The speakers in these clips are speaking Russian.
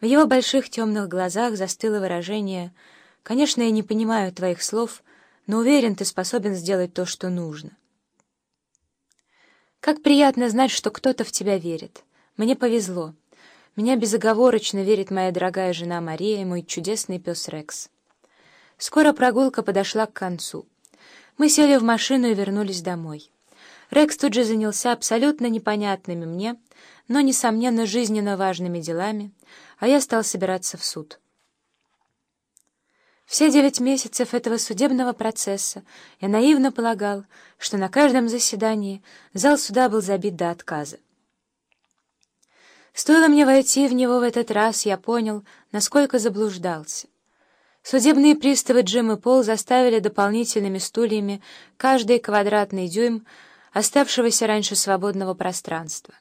В его больших темных глазах застыло выражение «Конечно, я не понимаю твоих слов, но уверен, ты способен сделать то, что нужно». Как приятно знать, что кто-то в тебя верит. Мне повезло. Меня безоговорочно верит моя дорогая жена Мария и мой чудесный пес Рекс. Скоро прогулка подошла к концу. Мы сели в машину и вернулись домой. Рекс тут же занялся абсолютно непонятными мне, но, несомненно, жизненно важными делами, а я стал собираться в суд. Все девять месяцев этого судебного процесса я наивно полагал, что на каждом заседании зал суда был забит до отказа. Стоило мне войти в него в этот раз, я понял, насколько заблуждался. Судебные приставы Джим и Пол заставили дополнительными стульями каждый квадратный дюйм оставшегося раньше свободного пространства.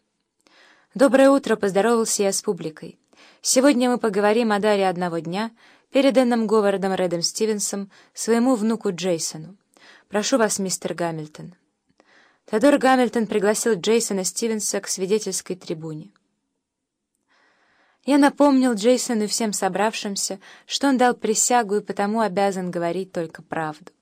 «Доброе утро!» — поздоровался я с публикой. «Сегодня мы поговорим о даре одного дня, переданном Говардом Рэдом Стивенсом своему внуку Джейсону. Прошу вас, мистер Гамильтон». Тодор Гамильтон пригласил Джейсона Стивенса к свидетельской трибуне. Я напомнил Джейсону и всем собравшимся, что он дал присягу и потому обязан говорить только правду.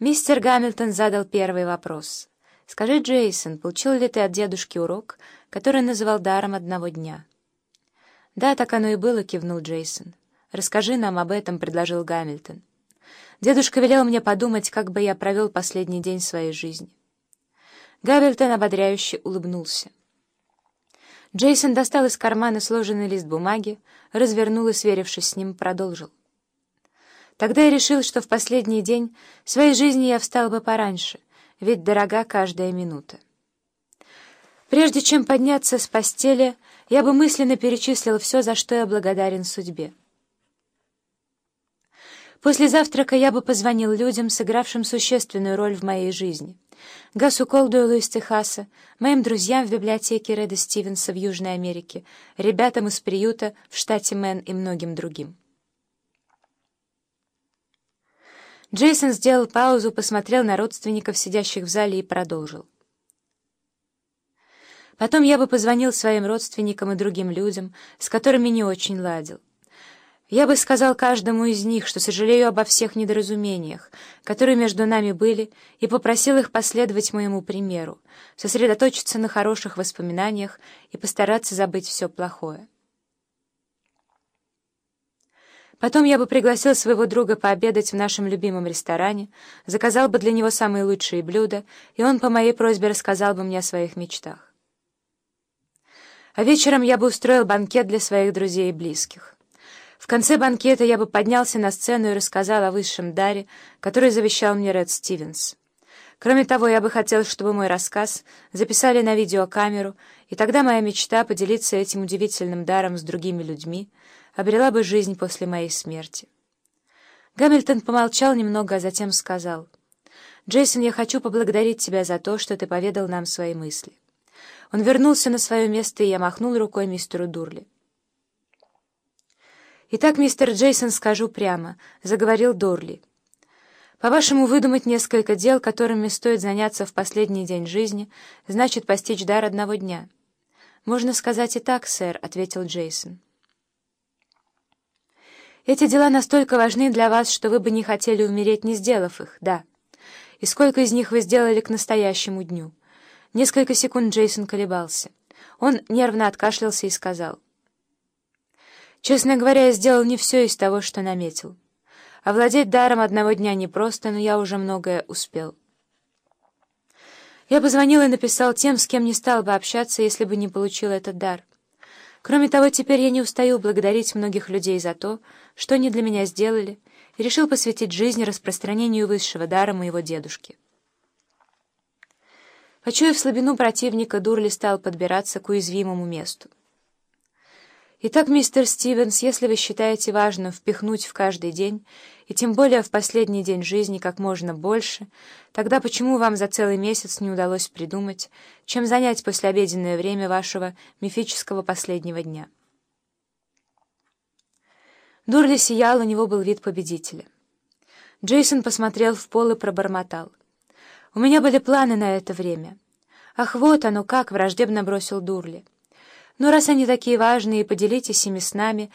Мистер Гамильтон задал первый вопрос. «Скажи, Джейсон, получил ли ты от дедушки урок, который называл даром одного дня?» «Да, так оно и было», — кивнул Джейсон. «Расскажи нам об этом», — предложил Гамильтон. «Дедушка велел мне подумать, как бы я провел последний день своей жизни». Гамильтон ободряюще улыбнулся. Джейсон достал из кармана сложенный лист бумаги, развернул и, сверившись с ним, продолжил. Тогда я решил, что в последний день своей жизни я встал бы пораньше, ведь дорога каждая минута. Прежде чем подняться с постели, я бы мысленно перечислил все, за что я благодарен судьбе. После завтрака я бы позвонил людям, сыгравшим существенную роль в моей жизни. Гасу Колдуэлу из Техаса, моим друзьям в библиотеке Реда Стивенса в Южной Америке, ребятам из приюта в штате Мэн и многим другим. Джейсон сделал паузу, посмотрел на родственников, сидящих в зале, и продолжил. Потом я бы позвонил своим родственникам и другим людям, с которыми не очень ладил. Я бы сказал каждому из них, что сожалею обо всех недоразумениях, которые между нами были, и попросил их последовать моему примеру, сосредоточиться на хороших воспоминаниях и постараться забыть все плохое. Потом я бы пригласил своего друга пообедать в нашем любимом ресторане, заказал бы для него самые лучшие блюда, и он по моей просьбе рассказал бы мне о своих мечтах. А вечером я бы устроил банкет для своих друзей и близких. В конце банкета я бы поднялся на сцену и рассказал о высшем даре, который завещал мне Ред Стивенс. Кроме того, я бы хотел, чтобы мой рассказ записали на видеокамеру, и тогда моя мечта поделиться этим удивительным даром с другими людьми обрела бы жизнь после моей смерти. Гамильтон помолчал немного, а затем сказал, «Джейсон, я хочу поблагодарить тебя за то, что ты поведал нам свои мысли». Он вернулся на свое место, и я махнул рукой мистеру Дурли. «Итак, мистер Джейсон, скажу прямо», — заговорил Дурли. По-вашему, выдумать несколько дел, которыми стоит заняться в последний день жизни, значит постичь дар одного дня. «Можно сказать и так, сэр», — ответил Джейсон. «Эти дела настолько важны для вас, что вы бы не хотели умереть, не сделав их, да. И сколько из них вы сделали к настоящему дню?» Несколько секунд Джейсон колебался. Он нервно откашлялся и сказал. «Честно говоря, я сделал не все из того, что наметил». Овладеть даром одного дня непросто, но я уже многое успел. Я позвонил и написал тем, с кем не стал бы общаться, если бы не получил этот дар. Кроме того, теперь я не устаю благодарить многих людей за то, что они для меня сделали, и решил посвятить жизнь распространению высшего дара моего дедушки. Почуяв слабину противника, Дурли стал подбираться к уязвимому месту. Итак, мистер Стивенс, если вы считаете важным впихнуть в каждый день, и тем более в последний день жизни как можно больше, тогда почему вам за целый месяц не удалось придумать, чем занять послеобеденное время вашего мифического последнего дня? Дурли сиял, у него был вид победителя. Джейсон посмотрел в пол и пробормотал. «У меня были планы на это время». «Ах, вот оно как!» — враждебно бросил Дурли. «Ну, раз они такие важные, поделитесь ими с нами»,